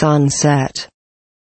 Sunset.